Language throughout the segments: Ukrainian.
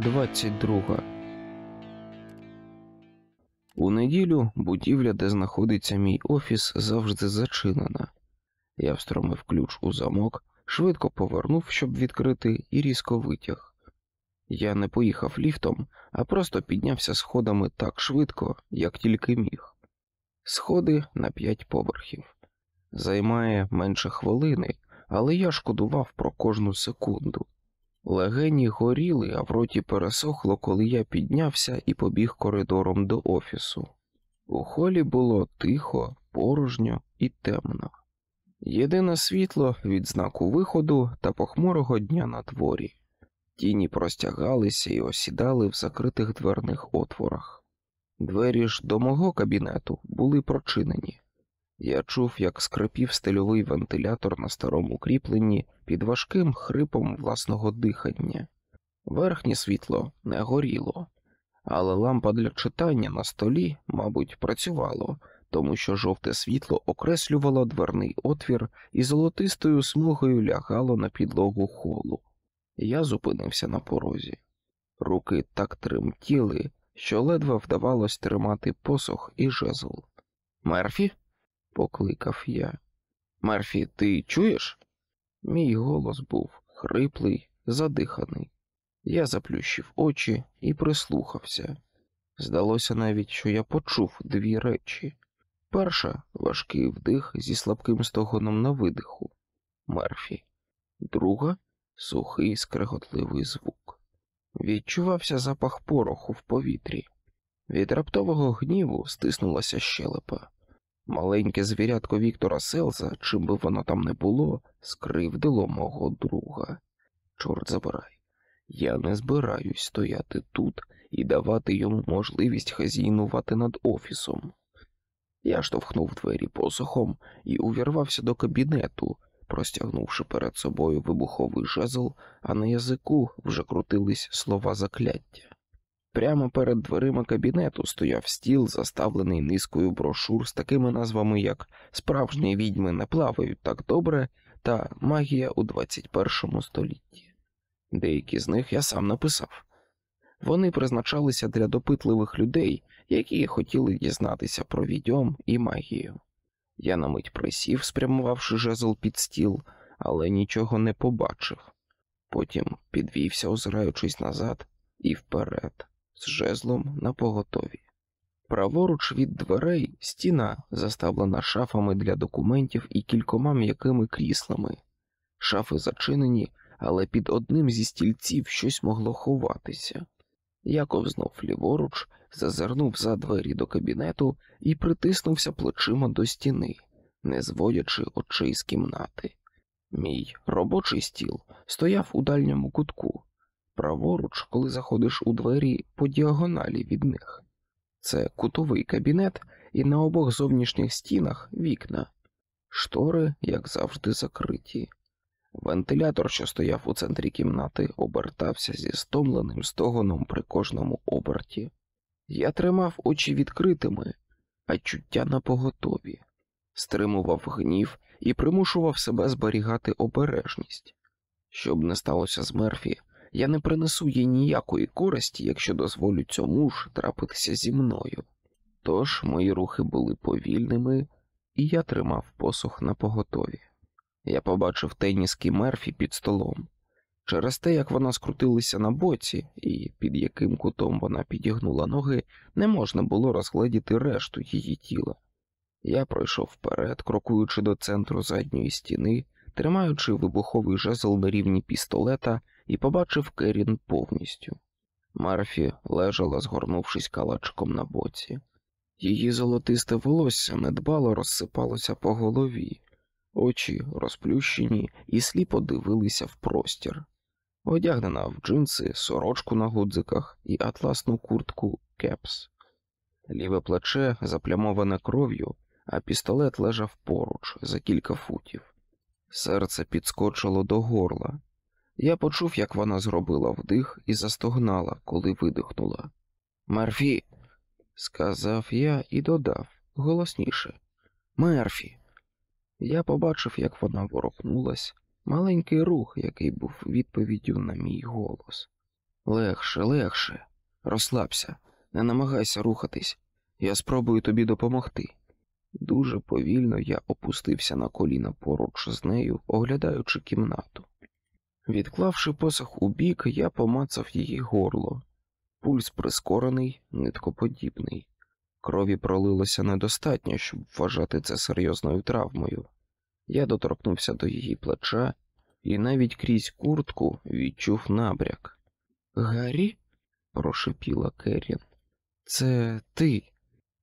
Глава 22 У неділю будівля, де знаходиться мій офіс, завжди зачинена. Я встромив ключ у замок, швидко повернув, щоб відкрити, і різко витяг. Я не поїхав ліфтом, а просто піднявся сходами так швидко, як тільки міг. Сходи на п'ять поверхів. Займає менше хвилини, але я шкодував про кожну секунду. Легені горіли, а в роті пересохло, коли я піднявся і побіг коридором до офісу. У холі було тихо, порожньо і темно. Єдине світло від знаку виходу та похмурого дня на дворі. Тіні простягалися і осідали в закритих дверних отворах. Двері ж до мого кабінету були прочинені. Я чув, як скрипів стильовий вентилятор на старому кріпленні під важким хрипом власного дихання. Верхнє світло не горіло, але лампа для читання на столі, мабуть, працювало, тому що жовте світло окреслювало дверний отвір і золотистою смугою лягало на підлогу холу. Я зупинився на порозі. Руки так тремтіли, що ледве вдавалось тримати посох і жезл. Мерфі? Покликав я. Мерфі, ти чуєш? Мій голос був хриплий, задиханий. Я заплющив очі і прислухався. Здалося навіть, що я почув дві речі. Перша важкий вдих зі слабким стогоном на видиху Мерфі, друга сухий скреготливий звук. Відчувався запах пороху в повітрі. Від раптового гніву стиснулася щелепа. Маленьке звірятко Віктора Селза, чим би воно там не було, скривдило мого друга. Чорт забирай, я не збираюсь стояти тут і давати йому можливість хазійнувати над офісом. Я штовхнув двері посохом і увірвався до кабінету, простягнувши перед собою вибуховий жезл, а на язику вже крутились слова закляття. Прямо перед дверима кабінету стояв стіл, заставлений низкою брошур з такими назвами, як Справжні відьми не плавають так добре та Магія у 21 столітті. Деякі з них я сам написав. Вони призначалися для допитливих людей, які хотіли дізнатися про відьом і магію. Я на мить присів, спрямувавши жезл під стіл, але нічого не побачив. Потім підвівся, озираючись назад і вперед з жезлом на поготові. Праворуч від дверей стіна, заставлена шафами для документів і кількома м'якими кріслами. Шафи зачинені, але під одним зі стільців щось могло ховатися. Я ковзнув ліворуч, зазирнув за двері до кабінету і притиснувся плечима до стіни, не зводячи очей з кімнати. Мій робочий стіл стояв у дальньому кутку, праворуч, коли заходиш у двері по діагоналі від них. Це кутовий кабінет, і на обох зовнішніх стінах вікна, штори, як завжди, закриті. Вентилятор, що стояв у центрі кімнати, обертався зі стомленим стогоном при кожному оберті. Я тримав очі відкритими, а чуття на поготові, стримував гнів і примушував себе зберігати обережність. Щоб не сталося з Мерфі, я не принесу їй ніякої користі, якщо дозволю цьому ж трапитися зі мною. Тож мої рухи були повільними, і я тримав посох на поготові. Я побачив теніски Мерфі під столом. Через те, як вона скрутилася на боці, і під яким кутом вона підігнула ноги, не можна було розгледіти решту її тіла. Я пройшов вперед, крокуючи до центру задньої стіни, тримаючи вибуховий жезл на рівні пістолета і побачив Керін повністю. Марфі лежала, згорнувшись калачком на боці. Її золотисте волосся недбало розсипалося по голові, очі розплющені і сліпо дивилися в простір, одягнена в джинси, сорочку на гудзиках і атласну куртку кепс. Ліве плече заплямоване кров'ю, а пістолет лежав поруч за кілька футів. Серце підскочило до горла. Я почув, як вона зробила вдих і застогнала, коли видихнула. Мерфі, сказав я і додав голосніше. Мерфі. Я побачив, як вона ворухнулась, маленький рух, який був відповіддю на мій голос. Легше, легше, розслабся, не намагайся рухатись, я спробую тобі допомогти. Дуже повільно я опустився на коліна поруч з нею, оглядаючи кімнату. Відклавши посох у бік, я помацав її горло. Пульс прискорений, ниткоподібний. Крові пролилося недостатньо, щоб вважати це серйозною травмою. Я доторкнувся до її плеча і навіть крізь куртку відчув набряк. Гаррі? прошепіла Керрін. Це ти.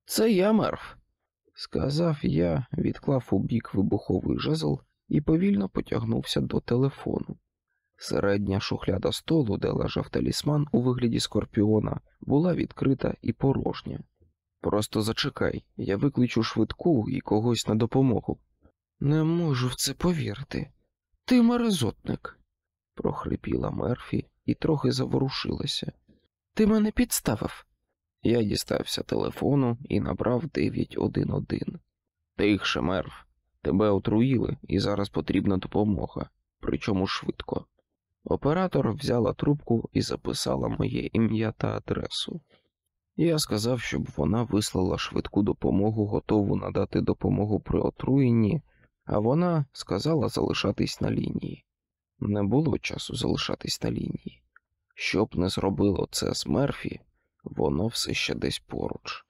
Це я, Мерф, сказав я, відклав у бік вибуховий жезл і повільно потягнувся до телефону. Середня шухляда столу, де лежав талісман у вигляді скорпіона, була відкрита і порожня. Просто зачекай, я викличу швидку і когось на допомогу. Не можу в це повірити. Ти мерезотник, прохрипіла Мерфі і трохи заворушилася. Ти мене підставив. Я дістався телефону і набрав 911. Тихше, Мерф, тебе отруїли, і зараз потрібна допомога, причому швидко. Оператор взяла трубку і записала моє ім'я та адресу. Я сказав, щоб вона вислала швидку допомогу, готову надати допомогу при отруєнні, а вона сказала залишатись на лінії. Не було часу залишатись на лінії. Щоб не зробило це з Мерфі, воно все ще десь поруч.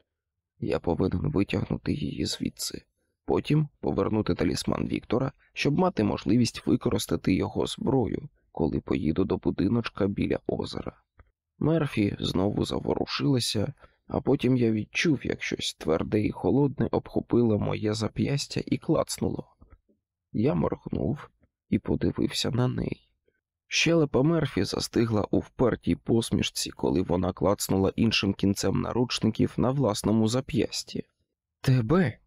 Я повинен витягнути її звідси, потім повернути талісман Віктора, щоб мати можливість використати його зброю, коли поїду до будиночка біля озера. Мерфі знову заворушилася, а потім я відчув, як щось тверде і холодне обхопило моє зап'ястя і клацнуло. Я моргнув і подивився на неї. Щелепа Мерфі застигла у впертій посмішці, коли вона клацнула іншим кінцем наручників на власному зап'ясті. Тебе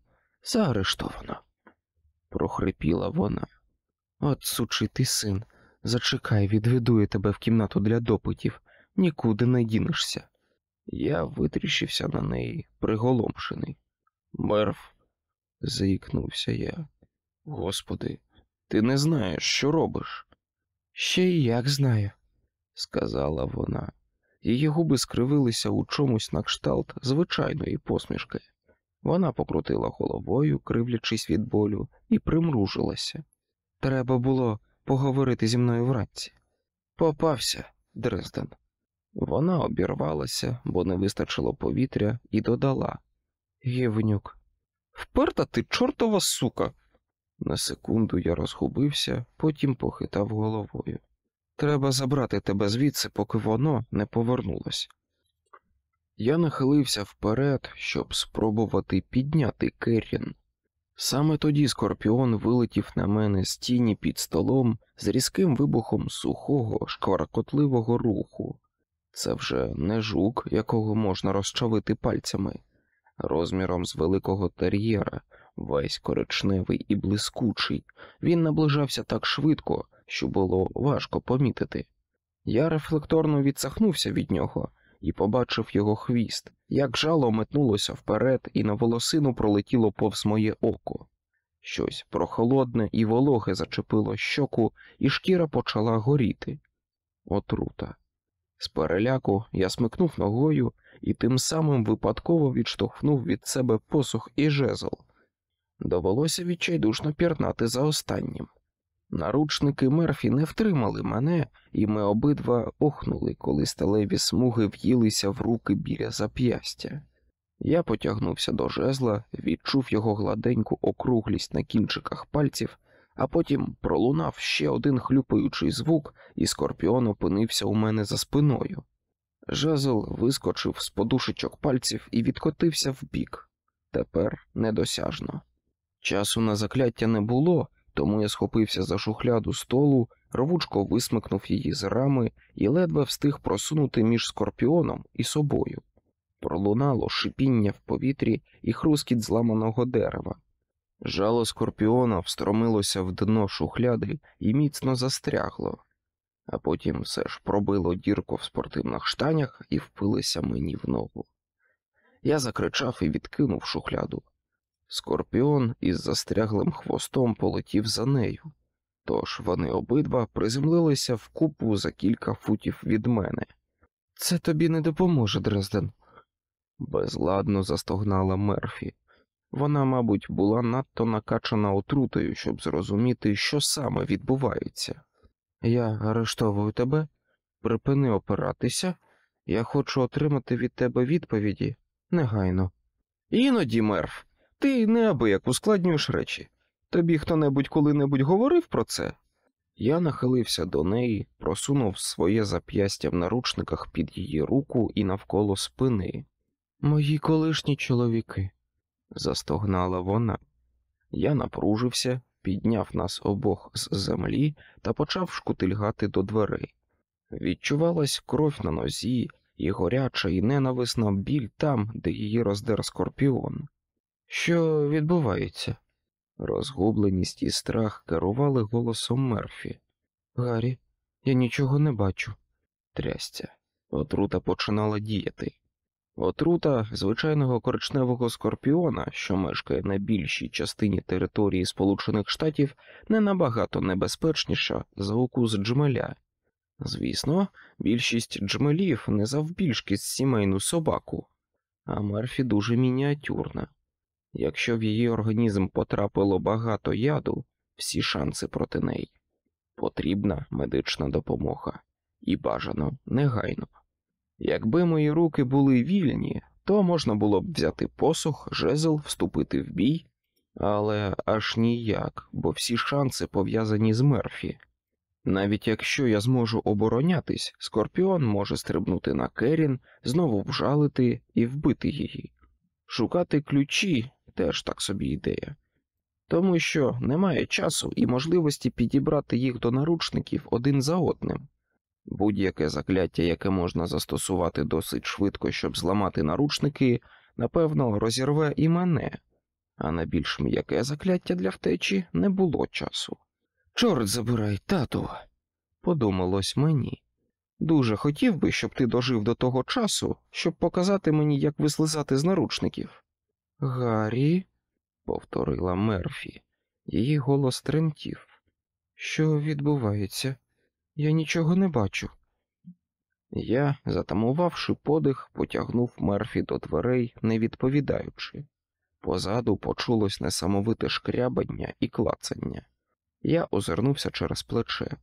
заарештовано, прохрипіла вона. От сучий ти син, зачекай, відведу я тебе в кімнату для допитів, нікуди не дінешся. Я витріщився на неї, приголомшений. Мерф, заїкнувся я. Господи, ти не знаєш, що робиш? Ще й як знаю, сказала вона. Її губи скривилися у чомусь на кшталт звичайної посмішки. Вона покрутила головою, кривлячись від болю, і примружилася. Треба було поговорити зі мною вранці. Попався, Дрезден. Вона обірвалася, бо не вистачило повітря, і додала Гівнюк, вперта ти чортова сука. На секунду я розгубився, потім похитав головою. Треба забрати тебе звідси, поки воно не повернулось. Я нахилився вперед, щоб спробувати підняти Керрін. Саме тоді скорпіон вилетів на мене з тіні під столом з різким вибухом сухого, шкваркотливого руху. Це вже не жук, якого можна розчавити пальцями, розміром з великого тер'єра, весь коричневий і блискучий. Він наближався так швидко, що було важко помітити. Я рефлекторно відсахнувся від нього і побачив його хвіст, як жало метнулося вперед, і на волосину пролетіло повз моє око. Щось прохолодне і вологе зачепило щоку, і шкіра почала горіти. Отрута. З переляку я смикнув ногою і тим самим випадково відштовхнув від себе посух і жезл. Довелося відчайдушно пірнати за останнім. Наручники Мерфі не втримали мене, і ми обидва охнули, коли сталеві смуги в'їлися в руки біля зап'ястя. Я потягнувся до жезла, відчув його гладеньку округлість на кінчиках пальців, а потім пролунав ще один хлюпаючий звук, і скорпіон опинився у мене за спиною. Жезл вискочив з подушечок пальців і відкотився вбік. Тепер недосяжно. Часу на закляття не було, тому я схопився за шухляду столу, рвучко висмикнув її з рами і ледве встиг просунути між скорпіоном і собою. Пролунало шипіння в повітрі і хрускіт зламаного дерева. Жало скорпіона встромилося в дно шухляди і міцно застрягло, а потім все ж пробило дірку в спортивних штанях і впилося мені в ногу. Я закричав і відкинув шухляду. Скорпіон із застряглим хвостом полетів за нею, тож вони обидва приземлилися в купу за кілька футів від мене. Це тобі не допоможе, Дрезден. Безладно застогнала Мерфі. Вона, мабуть, була надто накачана отрутою, щоб зрозуміти, що саме відбувається. Я арештовую тебе, припини опиратися, я хочу отримати від тебе відповіді негайно. Іноді, Мерф, ти неабияк ускладнюєш речі. Тобі хто небудь коли-небудь говорив про це? Я нахилився до неї, просунув своє зап'ястя в наручниках під її руку і навколо спини. Мої колишні чоловіки, застогнала вона. Я напружився, підняв нас обох з землі та почав шкутильгати до дверей. Відчувалась кров на нозі і горяча і ненависна біль там, де її роздер скорпіон. Що відбувається? Розгубленість і страх керували голосом Мерфі. Гаррі, я нічого не бачу. Трястя. Отрута починала діяти. Отрута звичайного коричневого скорпіона, що мешкає на більшій частині території Сполучених Штатів, не набагато небезпечніша за укус джмеля. Звісно, більшість джмелів не завбільшки з сімейну собаку, а Мерфі дуже мініатюрна. Якщо в її організм потрапило багато яду, всі шанси проти неї. Потрібна медична допомога і бажано негайно. Якби мої руки були вільні, то можна було б взяти посух, жезл, вступити в бій, але аж ніяк, бо всі шанси пов'язані з Мерфі. Навіть якщо я зможу оборонятись, скорпіон може стрибнути на Керін, знову вжалити і вбити її. Шукати ключі теж так собі ідея, тому що немає часу і можливості підібрати їх до наручників один за одним. Будь-яке закляття, яке можна застосувати досить швидко, щоб зламати наручники, напевно, розірве і мене, а на більш м'яке закляття для втечі не було часу. Чорт забирай, тату, подумалось мені. Дуже хотів би, щоб ти дожив до того часу, щоб показати мені, як вислизати з наручників. Гаррі, повторила Мерфі, її голос тремтів. Що відбувається? Я нічого не бачу. Я, затамувавши подих, потягнув Мерфі до дверей, не відповідаючи. Позаду почулось несамовите шкрябання і клацання. Я озирнувся через плече.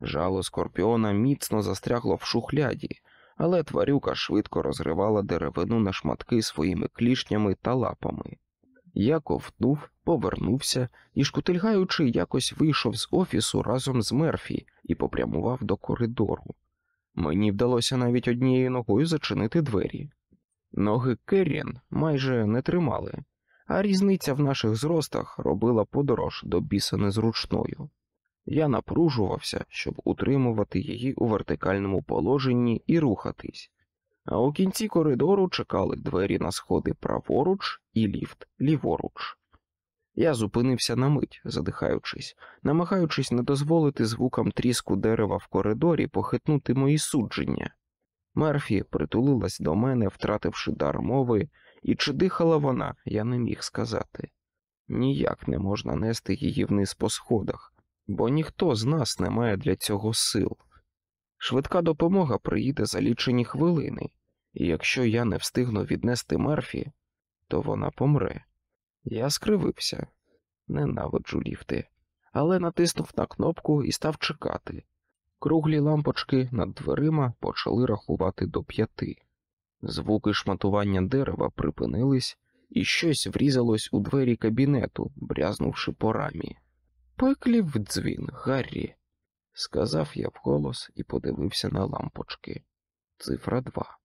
Жало скорпіона міцно застрягло в шухляді, але тварюка швидко розривала деревину на шматки своїми клішнями та лапами. Я ковтнув, повернувся і, шкутильгаючи, якось вийшов з офісу разом з Мерфі і попрямував до коридору. Мені вдалося навіть однією ногою зачинити двері. Ноги Керрін майже не тримали, а різниця в наших зростах робила подорож до біса незручною. Я напружувався, щоб утримувати її у вертикальному положенні і рухатись, а у кінці коридору чекали двері на сходи праворуч і ліфт ліворуч. Я зупинився на мить, задихаючись, намагаючись не дозволити звукам тріску дерева в коридорі похитнути мої судження. Мерфі притулилась до мене, втративши дар мови, і чи дихала вона, я не міг сказати. Ніяк не можна нести її вниз по сходах, бо ніхто з нас не має для цього сил. Швидка допомога приїде за лічені хвилини, і якщо я не встигну віднести Мерфі, то вона помре. Я скривився, ненавиджу ліфти, але натиснув на кнопку і став чекати. Круглі лампочки над дверима почали рахувати до п'яти. Звуки шматування дерева припинились, і щось врізалось у двері кабінету, брязнувши по рамі. Пеклів дзвін, Гаррі, сказав я вголос і подивився на лампочки. Цифра два.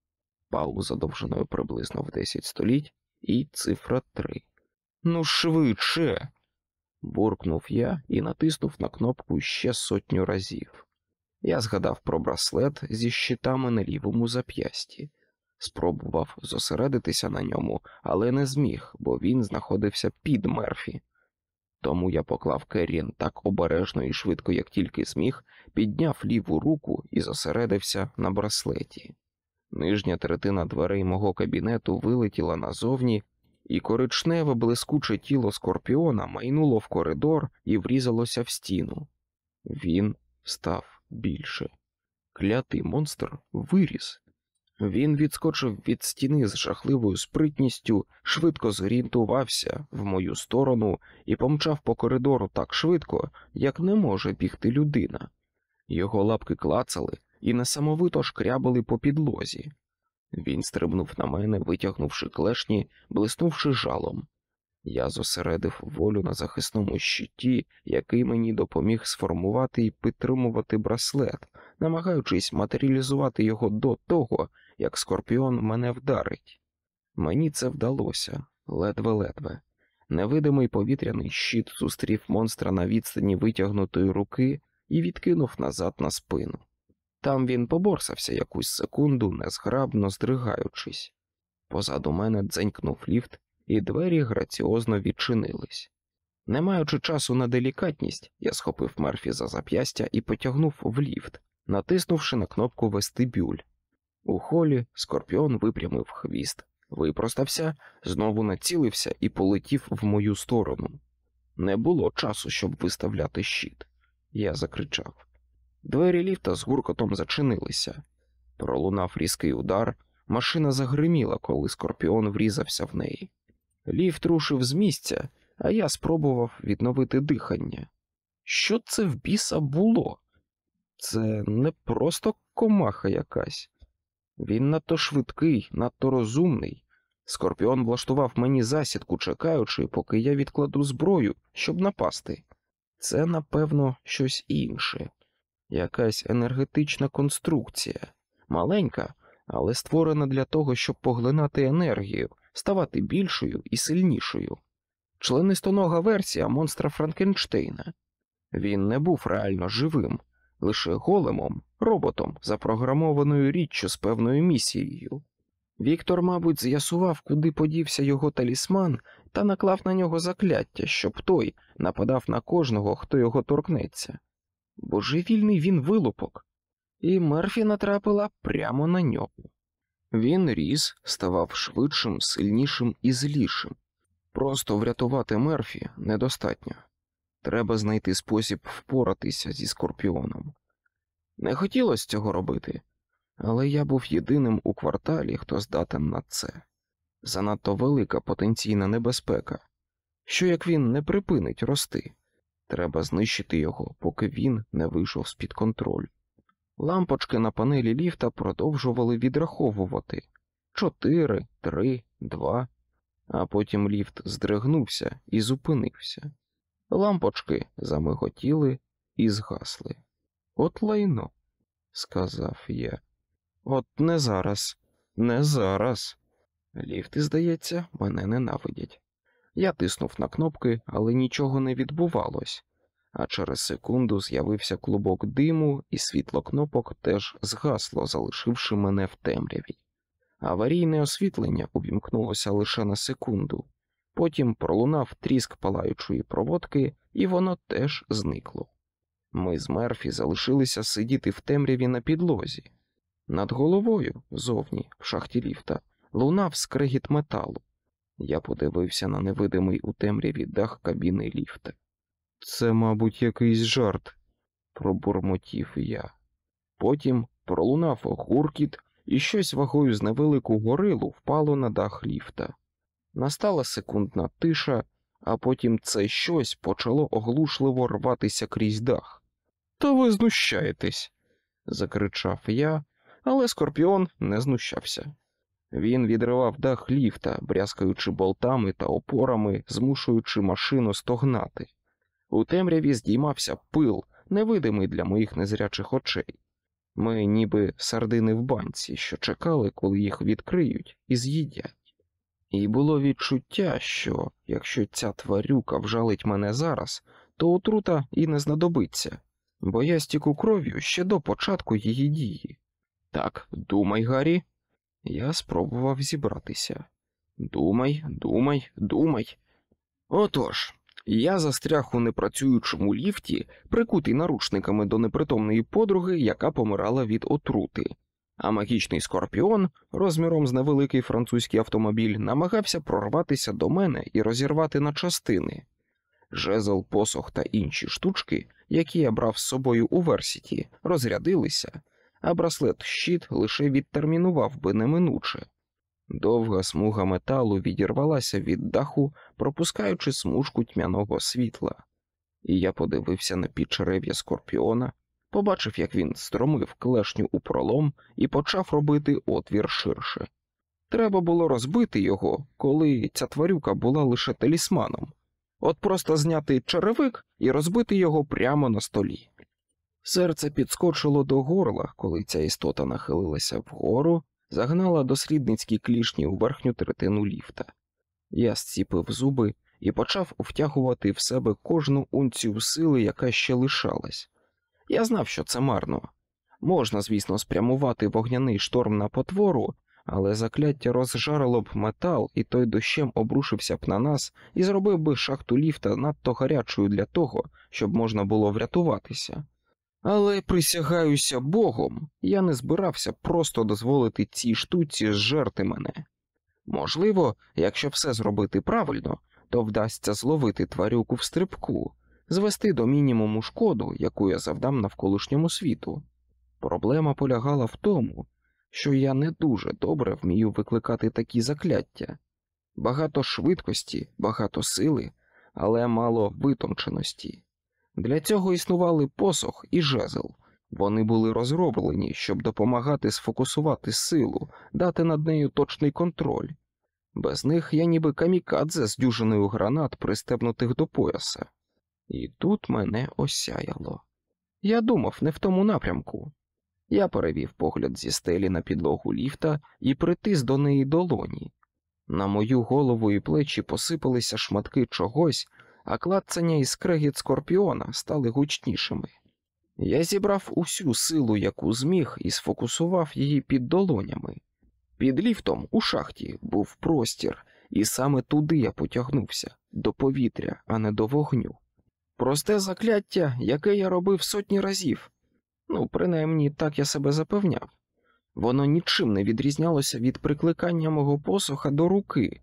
Пауза довжиною приблизно в десять століть, і цифра три. Ну, швидше. буркнув я і натиснув на кнопку ще сотню разів. Я згадав про браслет зі щитами на лівому зап'ясті, спробував зосередитися на ньому, але не зміг, бо він знаходився під мерфі. Тому я поклав Керрін так обережно і швидко, як тільки зміг, підняв ліву руку і зосередився на браслеті. Нижня третина дверей мого кабінету вилетіла назовні, і коричневе блискуче тіло скорпіона майнуло в коридор і врізалося в стіну. Він став більше. Клятий монстр виріс, Він відскочив від стіни з жахливою спритністю, швидко зорієнтувався в мою сторону і помчав по коридору так швидко, як не може бігти людина. Його лапки клацали і несамовито шкрябали по підлозі. Він стрибнув на мене, витягнувши клешні, блиснувши жалом. Я зосередив волю на захисному щиті, який мені допоміг сформувати і підтримувати браслет, намагаючись матеріалізувати його до того, як скорпіон мене вдарить. Мені це вдалося ледве-ледве. Невидимий повітряний щит зустрів монстра на відстані витягнутої руки і відкинув назад на спину. Там він поборсався якусь секунду, незграбно здригаючись. Позаду мене дзенькнув ліфт, і двері граціозно відчинились. Не маючи часу на делікатність, я схопив Мерфі за зап'ястя і потягнув в ліфт, натиснувши на кнопку вестибюль. У холі скорпіон випрямив хвіст, випростався, знову націлився і полетів в мою сторону. Не було часу, щоб виставляти щит. Я закричав. Двері ліфта з гуркотом зачинилися. Пролунав різкий удар, машина загриміла, коли скорпіон врізався в неї. Ліфт рушив з місця, а я спробував відновити дихання. Що це в біса було? Це не просто комаха якась. Він надто швидкий, надто розумний. Скорпіон влаштував мені засідку, чекаючи, поки я відкладу зброю, щоб напасти. Це, напевно, щось інше, якась енергетична конструкція, маленька, але створена для того, щоб поглинати енергію, ставати більшою і сильнішою. Членистонога версія монстра Франкенштейна. Він не був реально живим, лише големом, роботом, запрограмованою річчю з певною місією. Віктор, мабуть, з'ясував, куди подівся його талісман, та наклав на нього закляття, щоб той нападав на кожного, хто його торкнеться. Божевільний він вилупок, і Мерфі натрапила прямо на нього. Він ріс, ставав швидшим, сильнішим і злішим. Просто врятувати Мерфі недостатньо. Треба знайти спосіб впоратися зі скорпіоном. Не хотілося цього робити, але я був єдиним у кварталі, хто здатен на це. Занадто велика потенційна небезпека. Що як він не припинить рости? Треба знищити його, поки він не вийшов з під контролю. Лампочки на панелі ліфта продовжували відраховувати чотири, три, два, а потім ліфт здригнувся і зупинився. Лампочки замиготіли і згасли. От лайно, сказав я. От не зараз, не зараз. Ліфти, здається, мене ненавидять. Я тиснув на кнопки, але нічого не відбувалось, а через секунду з'явився клубок диму, і світло кнопок теж згасло, залишивши мене в темряві. Аварійне освітлення увімкнулося лише на секунду, потім пролунав тріск палаючої проводки, і воно теж зникло. Ми з Мерфі залишилися сидіти в темряві на підлозі. Над головою, зовні, в шахті ліфта, лунав скрегіт металу. Я подивився на невидимий у темряві дах кабіни ліфта. Це, мабуть, якийсь жарт, пробурмотів я. Потім пролунав гуркіт, і щось вагою з невелику горилу впало на дах ліфта. Настала секундна тиша, а потім це щось почало оглушливо рватися крізь дах. Та ви знущаєтесь, закричав я, але скорпіон не знущався. Він відривав дах ліфта, брязкаючи болтами та опорами, змушуючи машину стогнати. У темряві здіймався пил, невидимий для моїх незрячих очей. Ми, ніби сардини в банці, що чекали, коли їх відкриють і з'їдять. І було відчуття, що якщо ця тварюка вжалить мене зараз, то отрута і не знадобиться, бо я стіку кров'ю ще до початку її дії. Так, думай, Гаррі. Я спробував зібратися. Думай, думай, думай. Отож, я застряг у непрацюючому ліфті, прикутий наручниками до непритомної подруги, яка помирала від отрути, а магічний скорпіон, розміром з невеликий французький автомобіль, намагався прорватися до мене і розірвати на частини. Жезл, посох та інші штучки, які я брав з собою у версіті, розрядилися, а браслет щит лише відтермінував би неминуче. Довга смуга металу відірвалася від даху, пропускаючи смужку тьмяного світла, і я подивився на підчерев'я скорпіона, побачив, як він стромив клешню у пролом і почав робити отвір ширше. Треба було розбити його, коли ця тварюка була лише талісманом, от просто зняти черевик і розбити його прямо на столі. Серце підскочило до горла, коли ця істота нахилилася вгору, загнала дослідницькі клішні у верхню третину ліфта. Я зціпив зуби і почав втягувати в себе кожну унцію сили, яка ще лишалась. Я знав, що це марно. Можна, звісно, спрямувати вогняний шторм на потвору, але закляття розжарило б метал, і той дощем обрушився б на нас і зробив би шахту ліфта надто гарячою для того, щоб можна було врятуватися. Але присягаюся Богом, я не збирався просто дозволити цій штуці зжерти мене. Можливо, якщо все зробити правильно, то вдасться зловити тварюку в стрибку, звести до мінімуму шкоду, яку я завдам навколишньому світу. Проблема полягала в тому, що я не дуже добре вмію викликати такі закляття, багато швидкості, багато сили, але мало витонченості. Для цього існували посох і жезл. Вони були розроблені, щоб допомагати сфокусувати силу, дати над нею точний контроль. Без них я ніби камікадзе з дюжиною гранат, пристебнутих до пояса. І тут мене осяяло. Я думав не в тому напрямку. Я перевів погляд зі стелі на підлогу ліфта і притис до неї долоні. На мою голову і плечі посипалися шматки чогось, а клацання і скрегіт скорпіона стали гучнішими. Я зібрав усю силу, яку зміг, і сфокусував її під долонями. Під ліфтом у шахті був простір, і саме туди я потягнувся до повітря, а не до вогню. Просте закляття, яке я робив сотні разів. Ну, принаймні так я себе запевняв. Воно нічим не відрізнялося від прикликання мого посоха до руки,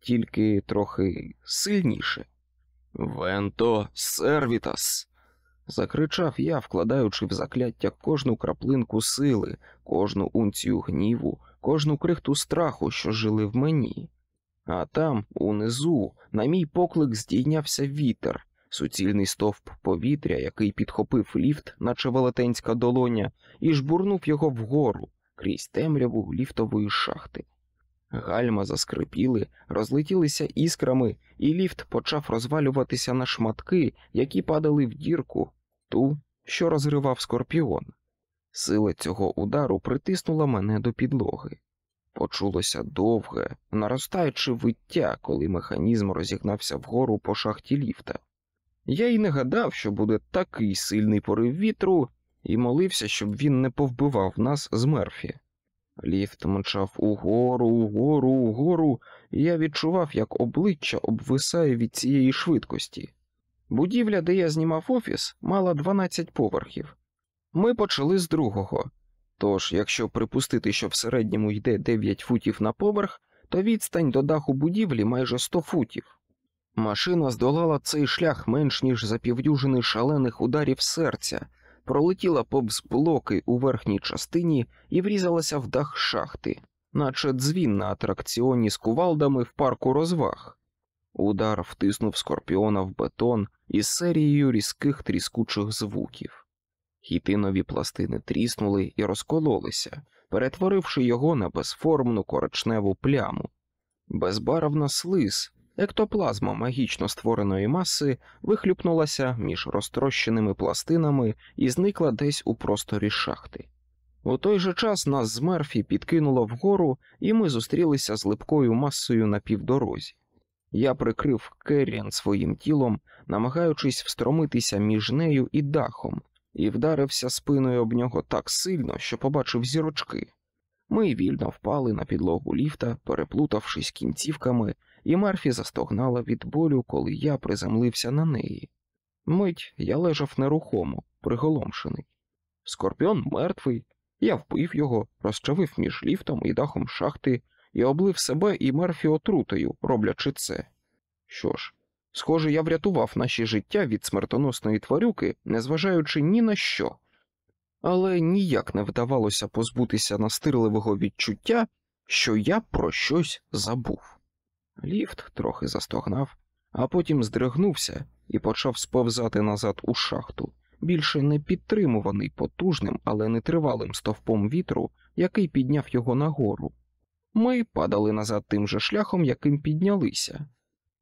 тільки трохи сильніше. Венто сервітас. закричав я, вкладаючи в закляття кожну краплинку сили, кожну унцію гніву, кожну крихту страху, що жили в мені. А там, унизу, на мій поклик здійнявся вітер, суцільний стовп повітря, який підхопив ліфт, наче велетенська долоня, і жбурнув його вгору крізь темряву ліфтової шахти. Гальма заскрипіли, розлетілися іскрами, і ліфт почав розвалюватися на шматки, які падали в дірку, ту, що розривав скорпіон. Сила цього удару притиснула мене до підлоги. Почулося довге, наростаюче виття, коли механізм розігнався вгору по шахті ліфта. Я й не гадав, що буде такий сильний порив вітру, і молився, щоб він не повбивав нас з мерфі. Ліфт мчав угору, угору, угору, і я відчував, як обличчя обвисає від цієї швидкості. Будівля, де я знімав офіс, мала 12 поверхів. Ми почали з другого. Тож, якщо припустити, що в середньому йде 9 футів на поверх, то відстань до даху будівлі майже 100 футів. Машина здолала цей шлях менш ніж за півдюжини шалених ударів серця, пролетіла повз блоки у верхній частині і врізалася в дах шахти, наче дзвін на атракціоні з кувалдами в парку розваг. Удар втиснув скорпіона в бетон із серією різких тріскучих звуків. Хітинові пластини тріснули і розкололися, перетворивши його на безформну коричневу пляму. Безбарвна слиз, ектоплазма магічно створеної маси вихлюпнулася між розтрощеними пластинами і зникла десь у просторі шахти. У той же час нас з Мерфі підкинуло вгору, і ми зустрілися з липкою масою на півдорозі. Я прикрив Керріан своїм тілом, намагаючись встромитися між нею і дахом, і вдарився спиною об нього так сильно, що побачив зірочки. Ми вільно впали на підлогу ліфта, переплутавшись кінцівками, і Марфі застогнала від болю, коли я приземлився на неї. Мить я лежав нерухомо, приголомшений. Скорпіон мертвий, я вбив його, розчавив між ліфтом і дахом шахти і облив себе і Мерфі отрутою, роблячи це. Що ж, схоже, я врятував наші життя від смертоносної тварюки, незважаючи ні на що. але ніяк не вдавалося позбутися настирливого відчуття, що я про щось забув. Ліфт трохи застогнав, а потім здригнувся і почав сповзати назад у шахту, більше не підтримуваний потужним, але нетривалим стовпом вітру, який підняв його нагору. Ми падали назад тим же шляхом, яким піднялися,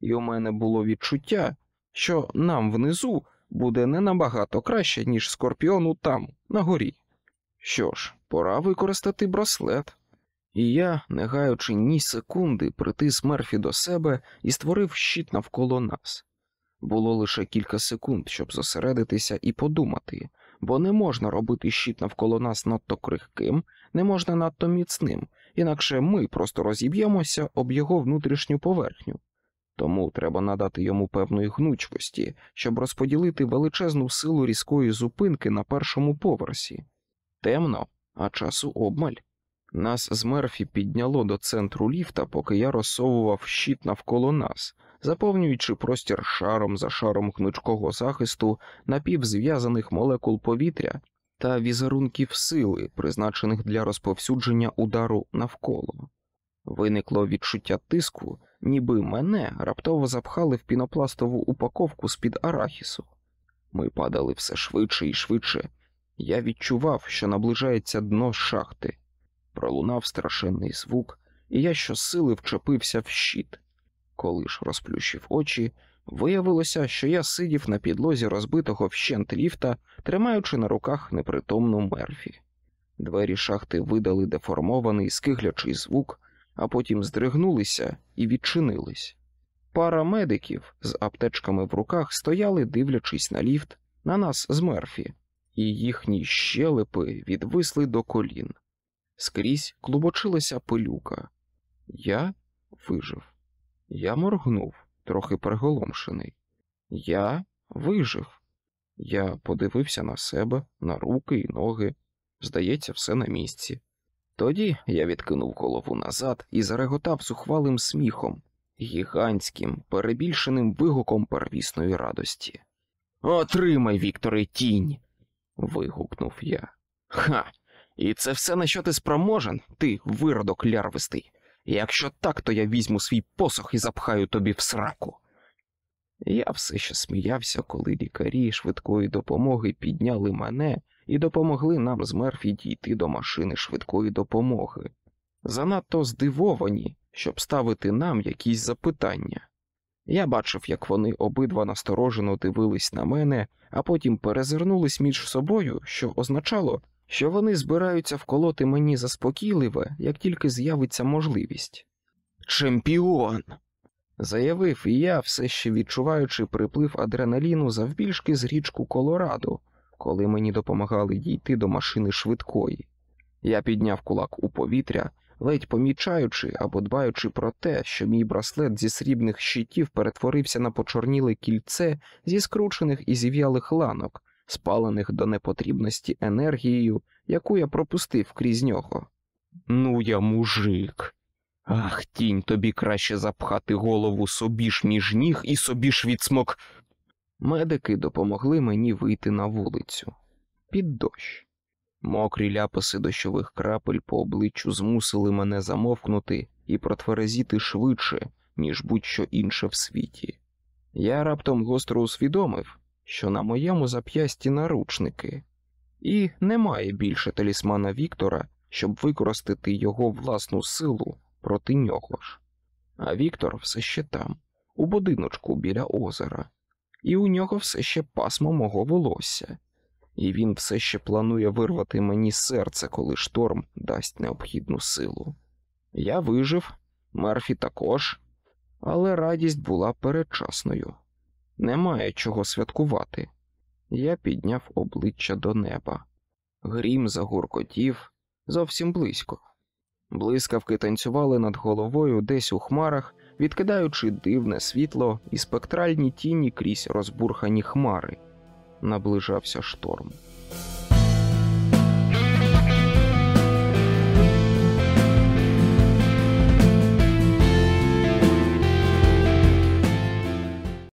і у мене було відчуття, що нам внизу буде не набагато краще, ніж скорпіону там, на горі. Що ж, пора використати браслет. І я, не гаючи ні секунди, притис Мерфі до себе і створив щит навколо нас. Було лише кілька секунд, щоб зосередитися і подумати, бо не можна робити щит навколо нас надто крихким, не можна надто міцним, інакше ми просто розіб'ємося об його внутрішню поверхню. Тому треба надати йому певної гнучкості, щоб розподілити величезну силу різкої зупинки на першому поверсі. Темно, а часу обмаль. Нас з Мерфі підняло до центру ліфта, поки я розсовував щит навколо нас, заповнюючи простір шаром за шаром гнучкого захисту напівзв'язаних молекул повітря та візерунків сили, призначених для розповсюдження удару навколо. Виникло відчуття тиску, ніби мене раптово запхали в пінопластову упаковку з-під арахісу. Ми падали все швидше і швидше. Я відчував, що наближається дно шахти. Пролунав страшенний звук, і я щосили вчепився в щит. Коли ж розплющив очі, виявилося, що я сидів на підлозі розбитого вщент ліфта, тримаючи на руках непритомну мерфі. Двері шахти видали деформований скиглячий звук, а потім здригнулися і відчинились. Пара медиків з аптечками в руках стояли, дивлячись на ліфт, на нас з мерфі, і їхні щелепи відвисли до колін. Скрізь клубочилася пилюка. Я вижив. Я моргнув, трохи приголомшений. Я вижив. Я подивився на себе, на руки і ноги. Здається, все на місці. Тоді я відкинув голову назад і зареготав сухвалим сміхом, гігантським, перебільшеним вигуком первісної радості. Отримай, Вікторе, тінь. вигукнув я. Ха! І це все на що ти спроможен, ти виродок лярвистий. Якщо так, то я візьму свій посох і запхаю тобі в сраку. Я все ще сміявся, коли лікарі швидкої допомоги підняли мене і допомогли нам з Мерфі дійти до машини швидкої допомоги. Занадто здивовані, щоб ставити нам якісь запитання. Я бачив, як вони обидва насторожено дивились на мене, а потім перезирнулись між собою, що означало, що вони збираються вколоти мені заспокійливе, як тільки з'явиться можливість. Чемпіон! заявив і я, все ще відчуваючи приплив адреналіну завбільшки з річку Колорадо, коли мені допомагали дійти до машини швидкої. Я підняв кулак у повітря, ледь помічаючи або дбаючи про те, що мій браслет зі срібних щитів перетворився на почорніле кільце зі скручених і зів'ялих ланок, спалених до непотрібності енергією, яку я пропустив крізь нього. Ну, я мужик. Ах, тінь, тобі краще запхати голову собі ж між ніг і собі ж відсмок. Медики допомогли мені вийти на вулицю під дощ. Мокрі ляпаси дощових крапель по обличчю змусили мене замовкнути і протверезіти швидше, ніж будь-що інше в світі. Я раптом гостро усвідомив, що на моєму зап'ясті наручники, і немає більше талісмана Віктора, щоб використати його власну силу проти нього ж. А Віктор все ще там, у будиночку біля озера, і у нього все ще пасмо мого волосся, і він все ще планує вирвати мені серце, коли шторм дасть необхідну силу. Я вижив, Мерфі також, але радість була передчасною. Немає чого святкувати. Я підняв обличчя до неба. Грім загуркотів зовсім близько. Блискавки танцювали над головою десь у хмарах, відкидаючи дивне світло і спектральні тіні крізь розбурхані хмари. Наближався шторм.